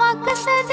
मकसद